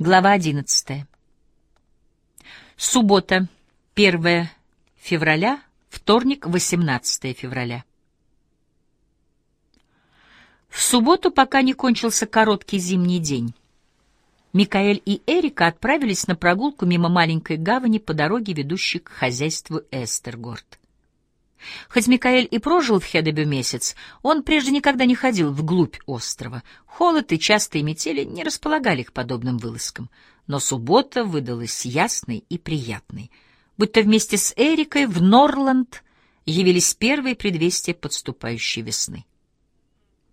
Глава 11. Суббота, 1 февраля, вторник, 18 февраля. В субботу, пока не кончился короткий зимний день, Микаэль и Эрика отправились на прогулку мимо маленькой гавани по дороге, ведущей к хозяйству Эстергорд. Хоть Микаэль и прожил в Хедебю месяц, он прежде никогда не ходил вглубь острова. Холод и частые метели не располагали к подобным вылазкам. Но суббота выдалась ясной и приятной. Будто вместе с Эрикой в Норланд явились первые предвестия подступающей весны.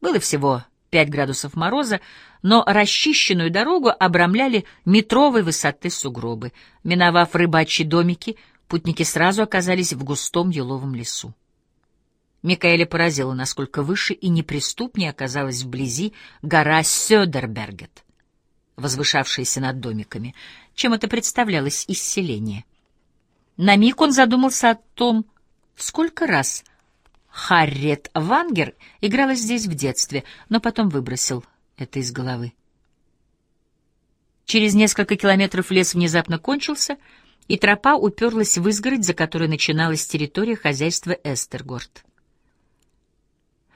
Было всего пять градусов мороза, но расчищенную дорогу обрамляли метровой высоты сугробы. Миновав рыбачьи домики — Путники сразу оказались в густом еловом лесу. Микаэля поразило, насколько выше и неприступнее оказалась вблизи гора Сёдербергет, возвышавшаяся над домиками, чем это представлялось из. На миг он задумался о том, сколько раз Харриет Вангер играла здесь в детстве, но потом выбросил это из головы. Через несколько километров лес внезапно кончился — и тропа уперлась в изгородь, за которой начиналась территория хозяйства Эстергорд.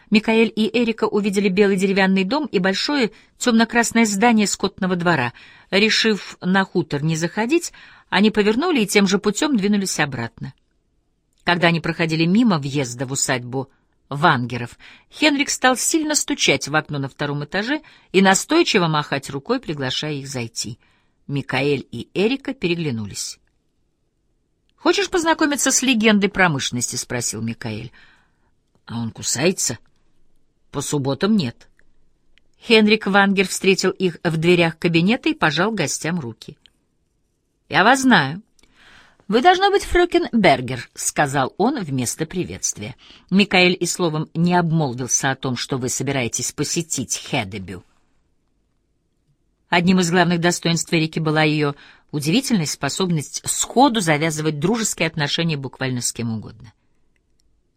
Микаэль и Эрика увидели белый деревянный дом и большое темно-красное здание скотного двора. Решив на хутор не заходить, они повернули и тем же путем двинулись обратно. Когда они проходили мимо въезда в усадьбу Вангеров, Хенрик стал сильно стучать в окно на втором этаже и настойчиво махать рукой, приглашая их зайти. Микаэль и Эрика переглянулись. «Хочешь познакомиться с легендой промышленности?» — спросил Микаэль. «А он кусается?» «По субботам нет». Хенрик Вангер встретил их в дверях кабинета и пожал гостям руки. «Я вас знаю. Вы, должно быть, Фрёкен Бергер», — сказал он вместо приветствия. Микаэль и словом не обмолвился о том, что вы собираетесь посетить Хедебю. Одним из главных достоинств Эрики была ее удивительная способность сходу завязывать дружеские отношения буквально с кем угодно.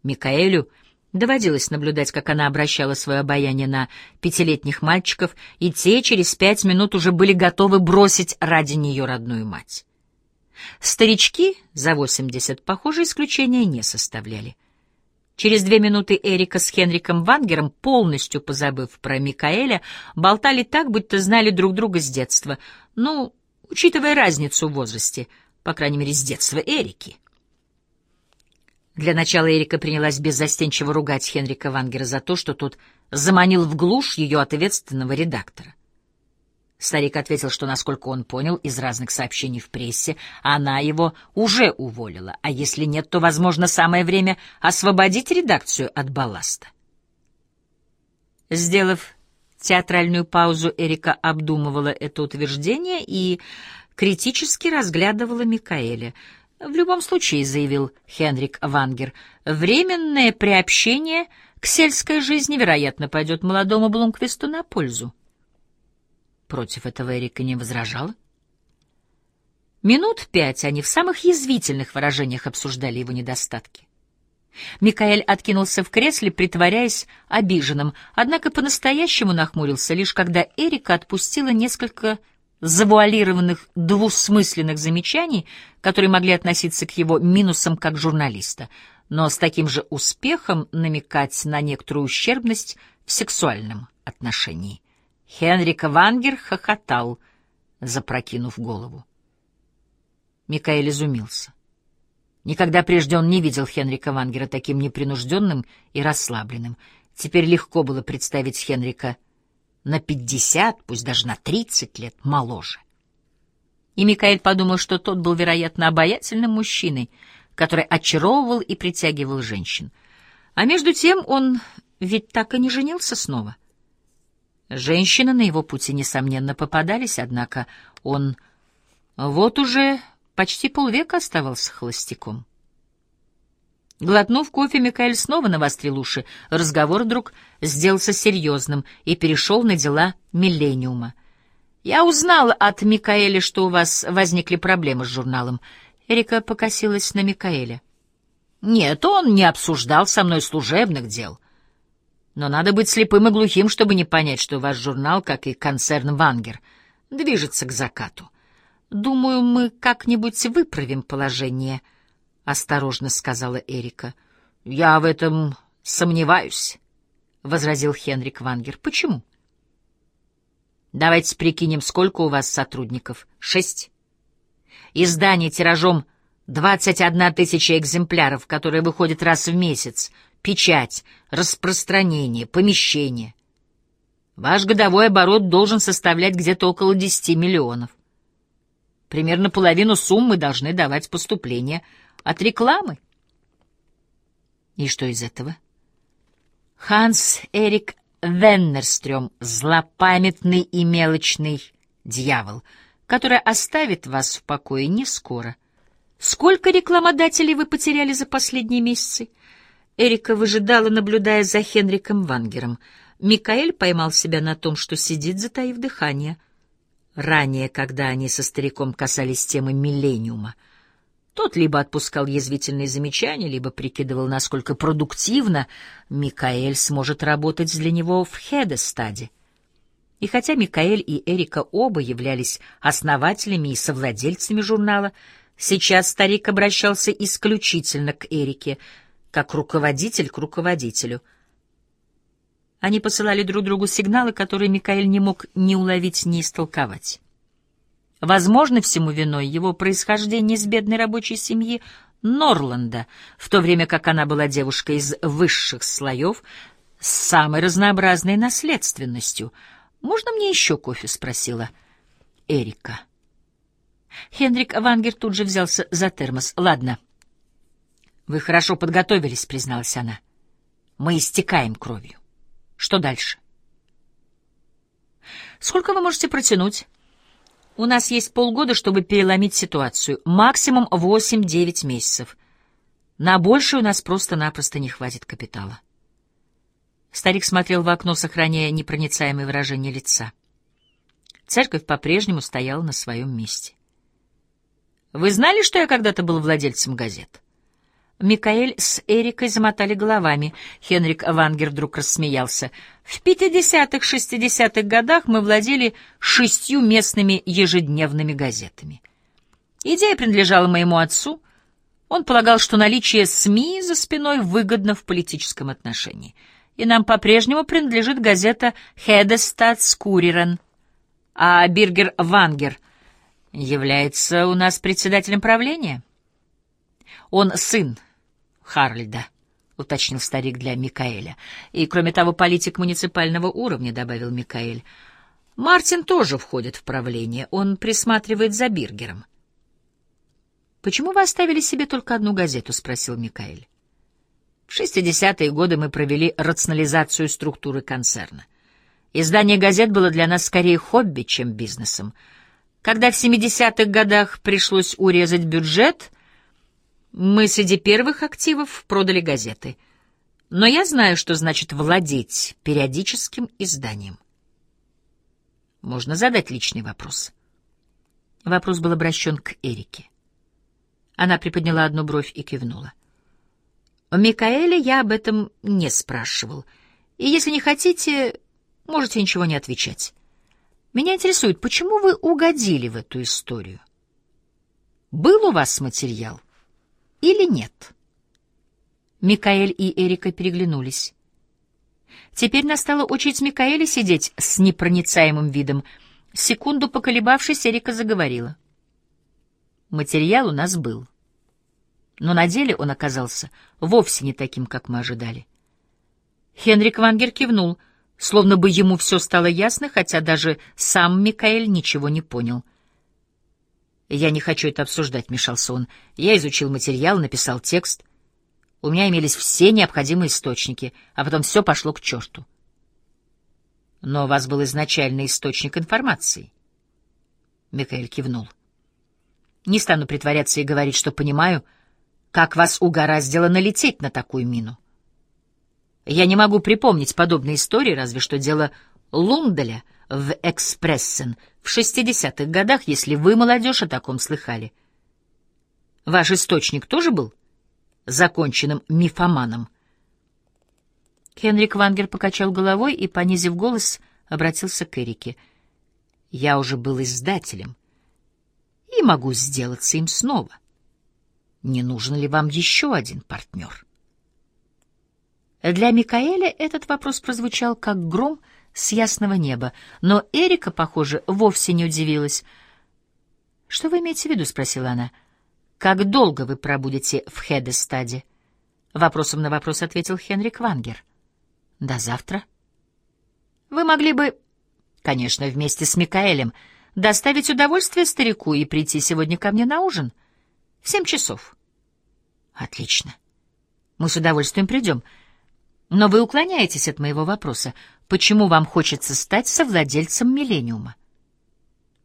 Микаэлю доводилось наблюдать, как она обращала свое обаяние на пятилетних мальчиков, и те через пять минут уже были готовы бросить ради нее родную мать. Старички за восемьдесят, похоже, исключения не составляли. Через две минуты Эрика с Хенриком Вангером, полностью позабыв про Микаэля, болтали так, будто знали друг друга с детства. Ну, учитывая разницу в возрасте, по крайней мере, с детства Эрики. Для начала Эрика принялась беззастенчиво ругать Хенрика Вангера за то, что тот заманил в глушь ее ответственного редактора. Старик ответил, что, насколько он понял из разных сообщений в прессе, она его уже уволила, а если нет, то, возможно, самое время освободить редакцию от балласта. Сделав театральную паузу, Эрика обдумывала это утверждение и критически разглядывала Микаэля. «В любом случае», — заявил Хенрик Вангер, — «временное приобщение к сельской жизни, вероятно, пойдет молодому Блумквисту на пользу». Против этого Эрика не возражала. Минут пять они в самых язвительных выражениях обсуждали его недостатки. Микаэль откинулся в кресле, притворяясь обиженным, однако по-настоящему нахмурился, лишь когда Эрика отпустила несколько завуалированных двусмысленных замечаний, которые могли относиться к его минусам как журналиста, но с таким же успехом намекать на некоторую ущербность в сексуальном отношении. Хенрик Вангер хохотал, запрокинув голову. Микаэль изумился. Никогда прежде он не видел Хенрика Вангера таким непринужденным и расслабленным. Теперь легко было представить Хенрика на пятьдесят, пусть даже на тридцать лет моложе. И Микаэль подумал, что тот был, вероятно, обаятельным мужчиной, который очаровывал и притягивал женщин. А между тем он ведь так и не женился снова — Женщины на его пути, несомненно, попадались, однако он вот уже почти полвека оставался холостяком. Глотнув кофе, Микаэль снова навострил уши. Разговор вдруг сделался серьезным и перешел на дела «Миллениума». «Я узнал от Микаэля, что у вас возникли проблемы с журналом». Эрика покосилась на Микаэля. «Нет, он не обсуждал со мной служебных дел». Но надо быть слепым и глухим, чтобы не понять, что ваш журнал, как и концерн «Вангер», движется к закату. Думаю, мы как-нибудь выправим положение, — осторожно сказала Эрика. — Я в этом сомневаюсь, — возразил Хенрик Вангер. — Почему? — Давайте прикинем, сколько у вас сотрудников. Шесть. Издание тиражом 21 тысяча экземпляров, которые выходят раз в месяц. Печать, распространение, помещение. Ваш годовой оборот должен составлять где-то около 10 миллионов. Примерно половину суммы должны давать поступления от рекламы. И что из этого? Ханс Эрик Веннерстрём, злопамятный и мелочный дьявол, который оставит вас в покое не скоро. Сколько рекламодателей вы потеряли за последние месяцы? Эрика выжидала, наблюдая за Хенриком Вангером — Микаэль поймал себя на том, что сидит, затаив дыхание. Ранее, когда они со стариком касались темы миллениума, тот либо отпускал язвительные замечания, либо прикидывал, насколько продуктивно Микаэль сможет работать для него в Хедестаде. И хотя Микаэль и Эрика оба являлись основателями и совладельцами журнала, сейчас старик обращался исключительно к Эрике, как руководитель к руководителю — они посылали друг другу сигналы, которые Микаэль не мог ни уловить, ни истолковать. Возможно, всему виной его происхождение из бедной рабочей семьи Норланда, в то время как она была девушкой из высших слоев с самой разнообразной наследственностью. «Можно мне еще кофе?» — спросила Эрика. Хенрик Вангер тут же взялся за термос. «Ладно». «Вы хорошо подготовились», — призналась она. «Мы истекаем кровью». Что дальше? Сколько вы можете протянуть? У нас есть полгода, чтобы переломить ситуацию. Максимум 8-9 месяцев. На больше у нас просто-напросто не хватит капитала. Старик смотрел в окно, сохраняя непроницаемое выражение лица. Церковь по-прежнему стояла на своем месте. «Вы знали, что я когда-то был владельцем газет?» Микаэль с Эрикой замотали головами. Хенрик Вангер вдруг рассмеялся. В 50-х-60-х годах мы владели шестью местными ежедневными газетами. Идея принадлежала моему отцу. Он полагал, что наличие СМИ за спиной выгодно в политическом отношении. И нам по-прежнему принадлежит газета «Хедестатскурирен». А Биргер Вангер является у нас председателем правления. Он сын Харльда, — уточнил старик для Микаэля. И, кроме того, политик муниципального уровня, — добавил Микаэль. Мартин тоже входит в правление, он присматривает за Биргером. «Почему вы оставили себе только одну газету?» — спросил Микаэль. В 60-е годы мы провели рационализацию структуры концерна. Издание газет было для нас скорее хобби, чем бизнесом. Когда в 70-х годах пришлось урезать бюджет — мы среди первых активов продали газеты. Но я знаю, что значит владеть периодическим изданием. Можно задать личный вопрос. Вопрос был обращен к Эрике. Она приподняла одну бровь и кивнула. У Микаэля я об этом не спрашивал. И если не хотите, можете ничего не отвечать. Меня интересует, почему вы угодили в эту историю? Был у вас материал? Или нет? Микаэль и Эрика переглянулись. Теперь настала очередь Микаэля сидеть с непроницаемым видом. Секунду поколебавшись, Эрика заговорила. Материал у нас был. Но на деле он оказался вовсе не таким, как мы ожидали. Хенрик Вангер кивнул, словно бы ему все стало ясно, хотя даже сам Микаэль ничего не понял — «Я не хочу это обсуждать», — вмешался он. «Я изучил материал, написал текст. У меня имелись все необходимые источники, а потом все пошло к черту». «Но у вас был изначальный источник информации». Микаэль кивнул. «Не стану притворяться и говорить, что понимаю, как вас угораздило налететь на такую мину. Я не могу припомнить подобной истории, разве что дело Лунделя — в «Экспрессен» в 60-х годах, если вы, молодежь, о таком слыхали. Ваш источник тоже был законченным мифоманом? Хенрик Вангер покачал головой и, понизив голос, обратился к Эрике. Я уже был издателем и могу сделаться им снова. Не нужен ли вам еще один партнер? Для Микаэля этот вопрос прозвучал как гром с ясного неба, но Эрика, похоже, вовсе не удивилась. «Что вы имеете в виду?» — спросила она. «Как долго вы пробудете в Хедестаде?» Вопросом на вопрос ответил Хенрик Вангер. «До завтра». «Вы могли бы, конечно, вместе с Микаэлем, доставить удовольствие старику и прийти сегодня ко мне на ужин. В семь часов». «Отлично. Мы с удовольствием придем». Но вы уклоняетесь от моего вопроса. Почему вам хочется стать совладельцем «Миллениума»?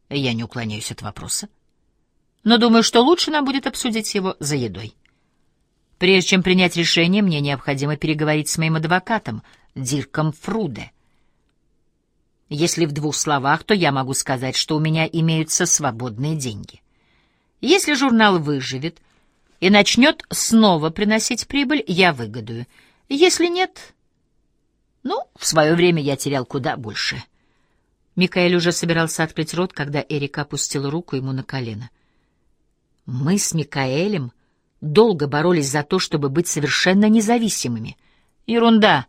Я не уклоняюсь от вопроса. Но думаю, что лучше нам будет обсудить его за едой. Прежде чем принять решение, мне необходимо переговорить с моим адвокатом, Дирком Фруде. Если в двух словах, то я могу сказать, что у меня имеются свободные деньги. Если журнал выживет и начнет снова приносить прибыль, я выгодую — если нет... Ну, в свое время я терял куда больше. Микаэль уже собирался открыть рот, когда Эрика опустила руку ему на колено. Мы с Микаэлем долго боролись за то, чтобы быть совершенно независимыми. Ерунда.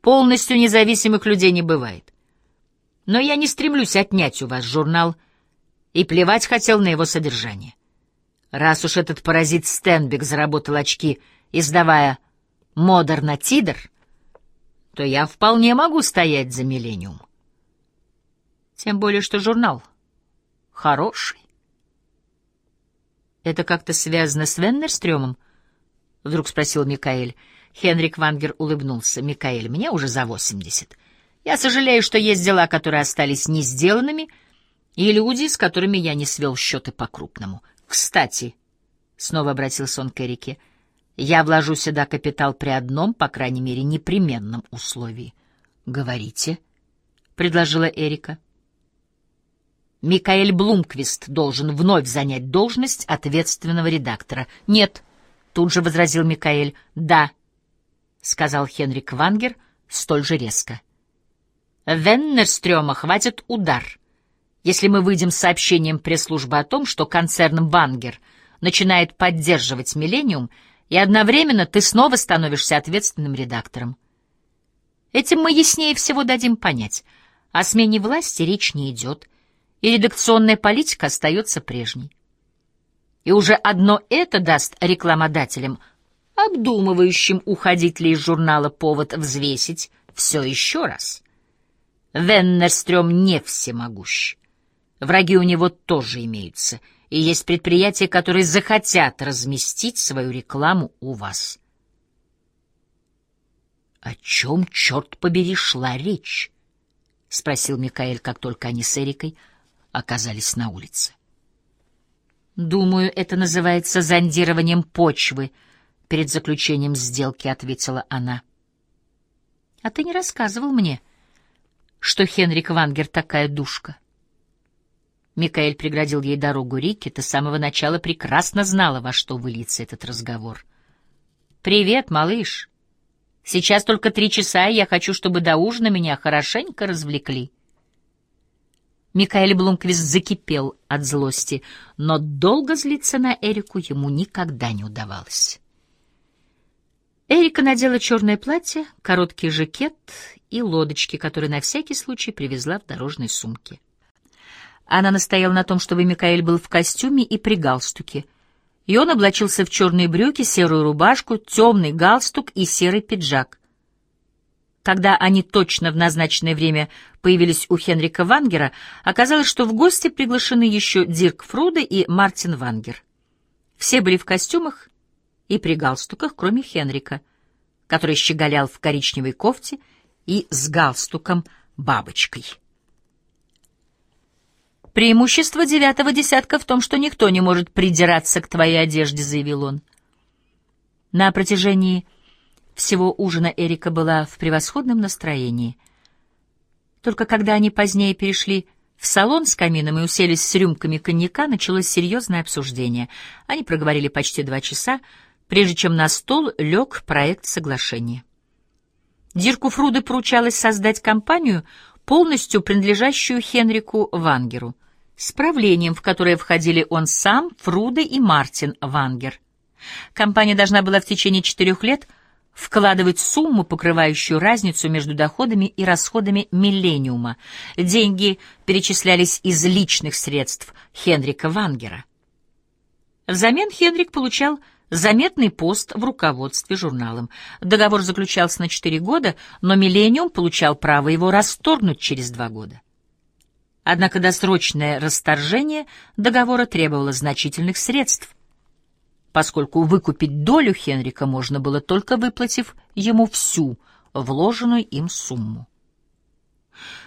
Полностью независимых людей не бывает. Но я не стремлюсь отнять у вас журнал и плевать хотел на его содержание. Раз уж этот паразит Стенбек заработал очки, издавая Модерна Тидер, то я вполне могу стоять за Миллениум. Тем более, что журнал хороший. «Это как-то связано с Веннерстрёмом?» — вдруг спросил Микаэль. Хенрик Вангер улыбнулся. «Микаэль, мне уже за восемьдесят. Я сожалею, что есть дела, которые остались не сделанными, и люди, с которыми я не свел счеты по-крупному. Кстати...» — снова обратился он к Эрике — я вложу сюда капитал при одном, по крайней мере, непременном условии. Говорите, предложила Эрика. Микаэль Блумквист должен вновь занять должность ответственного редактора. Нет, тут же возразил Микаэль. Да, сказал Хенрик Вангер столь же резко. Веннерстрёма хватит удар. Если мы выйдем с сообщением пресс-службы о том, что концерн Вангер начинает поддерживать «Миллениум», и одновременно ты снова становишься ответственным редактором. Этим мы яснее всего дадим понять. О смене власти речь не идет, и редакционная политика остается прежней. И уже одно это даст рекламодателям, обдумывающим, уходить ли из журнала повод взвесить все еще раз. Веннерстрём не всемогущ. Враги у него тоже имеются — и есть предприятия, которые захотят разместить свою рекламу у вас. «О чем, черт побери, шла речь?» — спросил Микаэль, как только они с Эрикой оказались на улице. «Думаю, это называется зондированием почвы», — перед заключением сделки ответила она. «А ты не рассказывал мне, что Хенрик Вангер такая душка?» Микаэль преградил ей дорогу. Рикки, ты с самого начала прекрасно знала, во что выльется этот разговор. «Привет, малыш. Сейчас только три часа, и я хочу, чтобы до ужина меня хорошенько развлекли». Микаэль Блумквист закипел от злости, но долго злиться на Эрику ему никогда не удавалось. Эрика надела черное платье, короткий жакет и лодочки, которые на всякий случай привезла в дорожной сумке. Она настояла на том, чтобы Микаэль был в костюме и при галстуке. И он облачился в черные брюки, серую рубашку, темный галстук и серый пиджак. Когда они точно в назначенное время появились у Хенрика Вангера, оказалось, что в гости приглашены еще Дирк Фруде и Мартин Вангер. Все были в костюмах и при галстуках, кроме Хенрика, который щеголял в коричневой кофте и с галстуком бабочкой. «Преимущество девятого десятка в том, что никто не может придираться к твоей одежде», — заявил он. На протяжении всего ужина Эрика была в превосходном настроении. Только когда они позднее перешли в салон с камином и уселись с рюмками коньяка, началось серьезное обсуждение. Они проговорили почти два часа, прежде чем на стол лег проект соглашения. Дирку Фруде поручалось создать компанию — полностью принадлежащую Хенрику Вангеру, с правлением, в которое входили он сам, Фруда и Мартин Вангер. Компания должна была в течение четырех лет вкладывать сумму, покрывающую разницу между доходами и расходами «Миллениума». Деньги перечислялись из личных средств Хенрика Вангера. Взамен Хенрик получал заметный пост в руководстве журналом. Договор заключался на четыре года, но «Миллениум» получал право его расторгнуть через два года. Однако досрочное расторжение договора требовало значительных средств, поскольку выкупить долю Хенрика можно было только выплатив ему всю вложенную им сумму.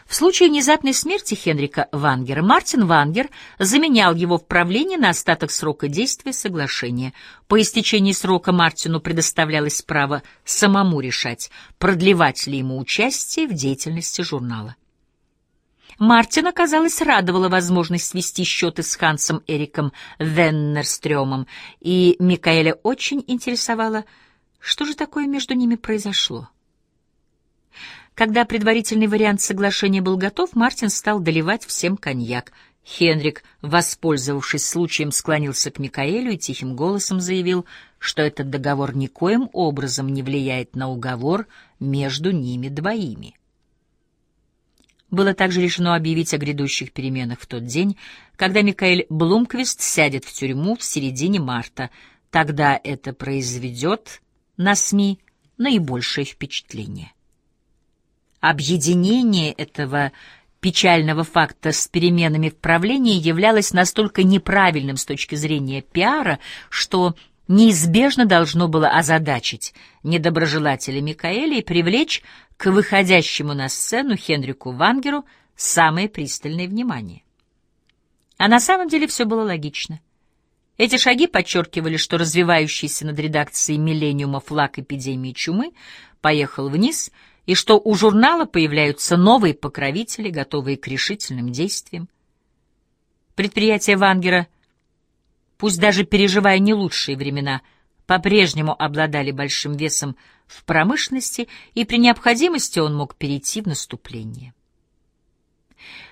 В случае внезапной смерти Хенрика Вангера Мартин Вангер заменял его в правлении на остаток срока действия соглашения. По истечении срока Мартину предоставлялось право самому решать, продлевать ли ему участие в деятельности журнала. Мартина, казалось, радовала возможность свести счеты с Хансом Эриком Веннерстрёмом, и Микаэля очень интересовало, что же такое между ними произошло. Когда предварительный вариант соглашения был готов, Мартин стал доливать всем коньяк. Хенрик, воспользовавшись случаем, склонился к Микаэлю и тихим голосом заявил, что этот договор никоим образом не влияет на уговор между ними двоими. Было также решено объявить о грядущих переменах в тот день, когда Микаэль Блумквист сядет в тюрьму в середине марта. Тогда это произведет на СМИ наибольшее впечатление. Объединение этого печального факта с переменами в правлении являлось настолько неправильным с точки зрения пиара, что неизбежно должно было озадачить недоброжелателя Микаэля и привлечь к выходящему на сцену Хенрику Вангеру самое пристальное внимание. А на самом деле все было логично. Эти шаги подчеркивали, что развивающийся над редакцией «Миллениума» флаг эпидемии чумы поехал вниз, и что у журнала появляются новые покровители, готовые к решительным действиям. Предприятие Вангера — пусть даже переживая не лучшие времена, по-прежнему обладали большим весом в промышленности, и при необходимости он мог перейти в наступление.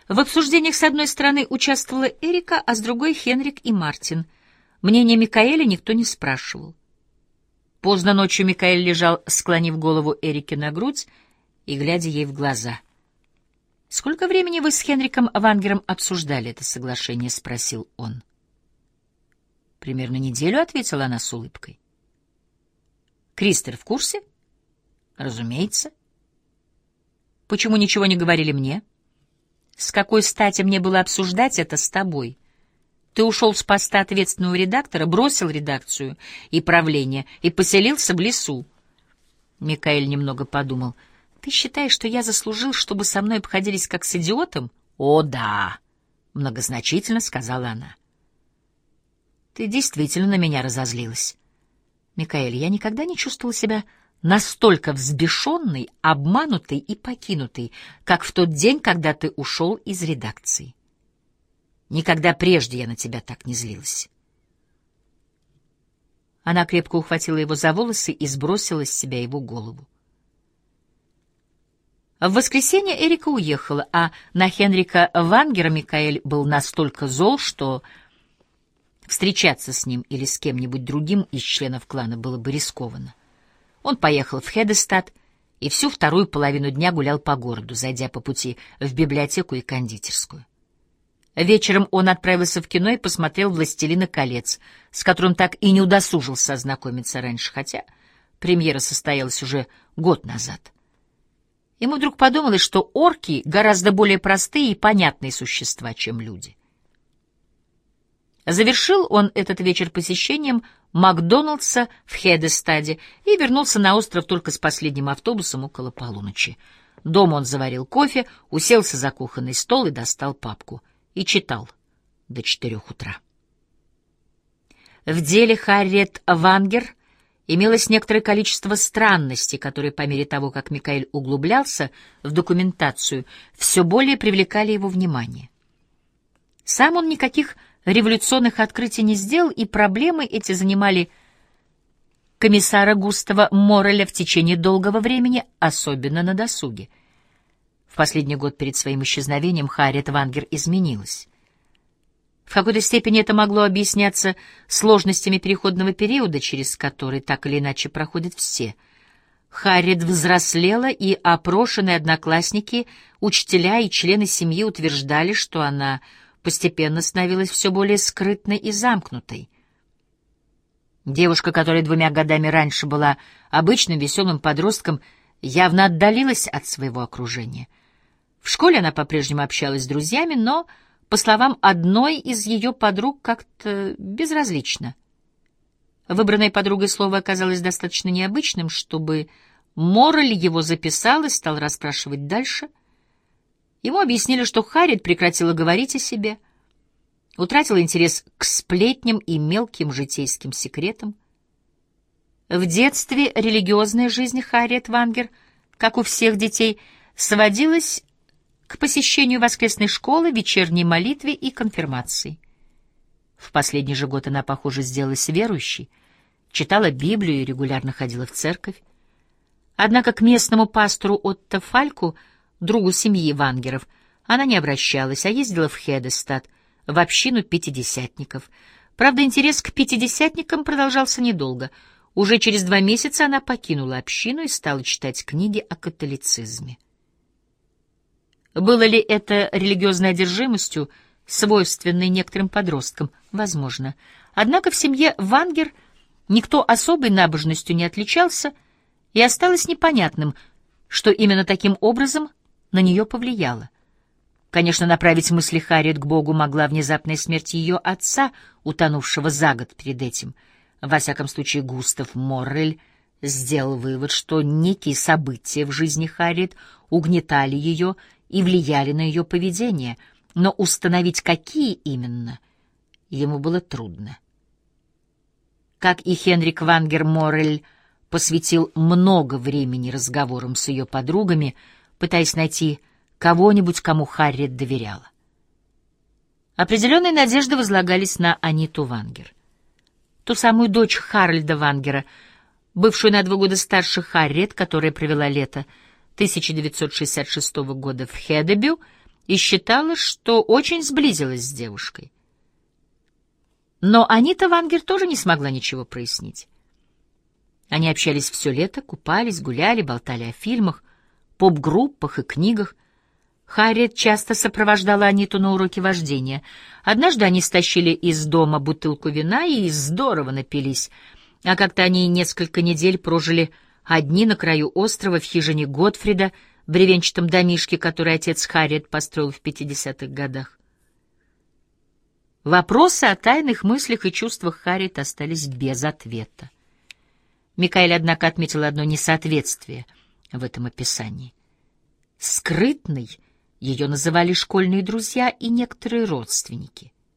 В обсуждениях с одной стороны участвовала Эрика, а с другой — Хенрик и Мартин. Мнение Микаэля никто не спрашивал. Поздно ночью Микаэль лежал, склонив голову Эрике на грудь и глядя ей в глаза. «Сколько времени вы с Хенриком Вангером обсуждали это соглашение?» — спросил он. — Примерно неделю, ответила она с улыбкой. Кристер в курсе? Разумеется. Почему ничего не говорили мне? С какой стати мне было обсуждать это с тобой? Ты ушел с поста ответственного редактора, бросил редакцию и правление и поселился в лесу. Микаэль немного подумал. Ты считаешь, что я заслужил, чтобы со мной обходились как с идиотом? О, да, многозначительно сказала она. Ты действительно на меня разозлилась. Микаэль, я никогда не чувствовала себя настолько взбешенной, обманутой и покинутой, как в тот день, когда ты ушел из редакции. Никогда прежде я на тебя так не злилась. Она крепко ухватила его за волосы и сбросила с себя его голову. В воскресенье Эрика уехала, а на Хенрика Вангера Микаэль был настолько зол, что Встречаться с ним или с кем-нибудь другим из членов клана было бы рискованно. Он поехал в Хедестад и всю вторую половину дня гулял по городу, зайдя по пути в библиотеку и кондитерскую. Вечером он отправился в кино и посмотрел «Властелина колец», с которым так и не удосужился ознакомиться раньше, хотя премьера состоялась уже год назад. Ему вдруг подумалось, что орки гораздо более простые и понятные существа, чем люди — Завершил он этот вечер посещением Макдоналдса в Хедестаде и вернулся на остров только с последним автобусом около полуночи. Дома он заварил кофе, уселся за кухонный стол и достал папку. И читал до четырех утра. В деле Харриет Вангер имелось некоторое количество странностей, которые по мере того, как Микаэль углублялся в документацию, все более привлекали его внимание. Сам он никаких революционных открытий не сделал, и проблемы эти занимали комиссара Густава Мореля в течение долгого времени, особенно на досуге. В последний год перед своим исчезновением Харриет Вангер изменилась. В какой-то степени это могло объясняться сложностями переходного периода, через который так или иначе проходят все. Харриет взрослела, и опрошенные одноклассники, учителя и члены семьи утверждали, что она постепенно становилась все более скрытной и замкнутой. Девушка, которая двумя годами раньше была обычным веселым подростком, явно отдалилась от своего окружения. В школе она по-прежнему общалась с друзьями, но, по словам одной из ее подруг, как-то безразлично. Выбранной подругой слово оказалось достаточно необычным, чтобы Моррель его записал и стал расспрашивать дальше. Ему объяснили, что Харриет прекратила говорить о себе — утратила интерес к сплетням и мелким житейским секретам. В детстве религиозная жизнь Харриет Вангер, как у всех детей, сводилась к посещению воскресной школы, вечерней молитве и конфирмации. В последний же год она, похоже, сделалась верующей, читала Библию и регулярно ходила в церковь. Однако к местному пастору Отто Фальку, другу семьи Вангеров, она не обращалась, а ездила в Хедестад, в общину пятидесятников. Правда, интерес к пятидесятникам продолжался недолго. Уже через два месяца она покинула общину и стала читать книги о католицизме. Было ли это религиозной одержимостью, свойственной некоторым подросткам? Возможно. Однако в семье Вангер никто особой набожностью не отличался, и осталось непонятным, что именно таким образом на нее повлияло. Конечно, направить мысли Харриет к Богу могла внезапная смерть ее отца, утонувшего за год перед этим. Во всяком случае, Густав Моррель сделал вывод, что некие события в жизни Харриет угнетали ее и влияли на ее поведение, но установить, какие именно, ему было трудно. Как и Хенрик Вангер Моррель посвятил много времени разговорам с ее подругами, пытаясь найти кого-нибудь, кому Харриет доверяла. Определенные надежды возлагались на Аниту Вангер. Ту самую дочь Харальда Вангера, бывшую на два года старше Харриет, которая провела лето 1966 года в Хедебю и считала, что очень сблизилась с девушкой. Но Анита Вангер тоже не смогла ничего прояснить. Они общались все лето, купались, гуляли, болтали о фильмах, поп-группах и книгах, Харриет часто сопровождала Аниту на уроки вождения. Однажды они стащили из дома бутылку вина и здорово напились, а как-то они несколько недель прожили одни на краю острова в хижине Готфрида, бревенчатом домишке, который отец Харриет построил в 50-х годах. Вопросы о тайных мыслях и чувствах Харриет остались без ответа. Микаэль, однако, отметил одно несоответствие в этом описании. Скрытный ее называли школьные друзья и некоторые родственники.